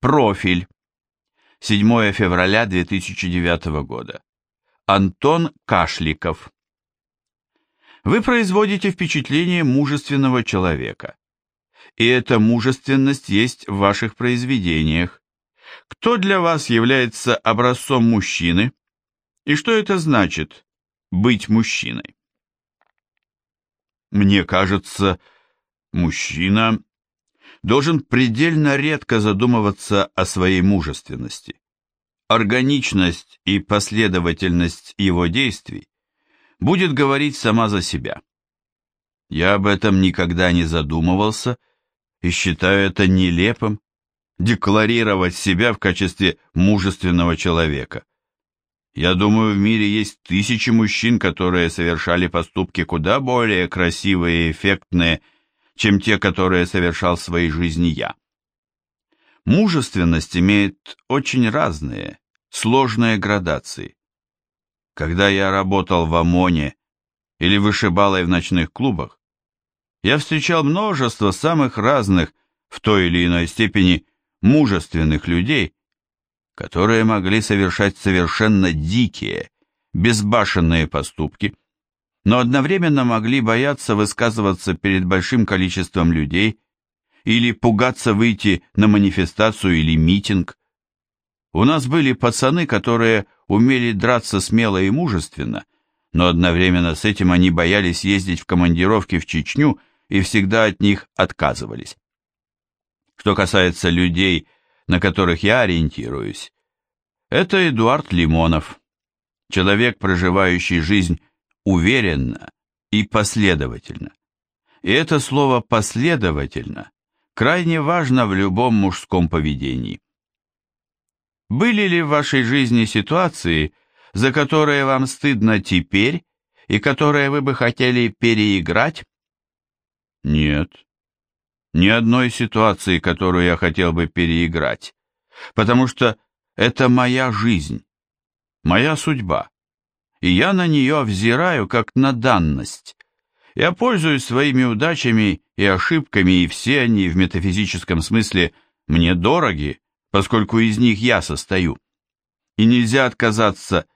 Профиль. 7 февраля 2009 года. Антон Кашликов. Вы производите впечатление мужественного человека. И эта мужественность есть в ваших произведениях. Кто для вас является образцом мужчины? И что это значит быть мужчиной? Мне кажется, мужчина должен предельно редко задумываться о своей мужественности. Органичность и последовательность его действий будет говорить сама за себя. Я об этом никогда не задумывался и считаю это нелепым, декларировать себя в качестве мужественного человека. Я думаю, в мире есть тысячи мужчин, которые совершали поступки куда более красивые и эффектные, чем те, которые совершал в своей жизни я. Мужественность имеет очень разные, сложные градации. Когда я работал в ОМОНе или вышибалой в ночных клубах, я встречал множество самых разных, в той или иной степени, мужественных людей, которые могли совершать совершенно дикие, безбашенные поступки, но одновременно могли бояться высказываться перед большим количеством людей или пугаться выйти на манифестацию или митинг. У нас были пацаны, которые умели драться смело и мужественно, но одновременно с этим они боялись ездить в командировки в Чечню и всегда от них отказывались. Что касается людей, на которых я ориентируюсь, это Эдуард Лимонов, человек, проживающий жизнь уверенно и последовательно. И это слово «последовательно» крайне важно в любом мужском поведении. Были ли в вашей жизни ситуации, за которые вам стыдно теперь и которые вы бы хотели переиграть? Нет. Ни одной ситуации, которую я хотел бы переиграть, потому что это моя жизнь, моя судьба, и я на нее взираю как на данность. Я пользуюсь своими удачами и ошибками, и все они в метафизическом смысле мне дороги, поскольку из них я состою. И нельзя отказаться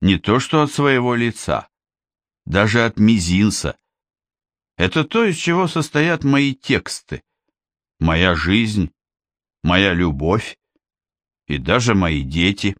не то что от своего лица, даже от мизинца, это то, из чего состоят мои тексты, моя жизнь, моя любовь и даже мои дети.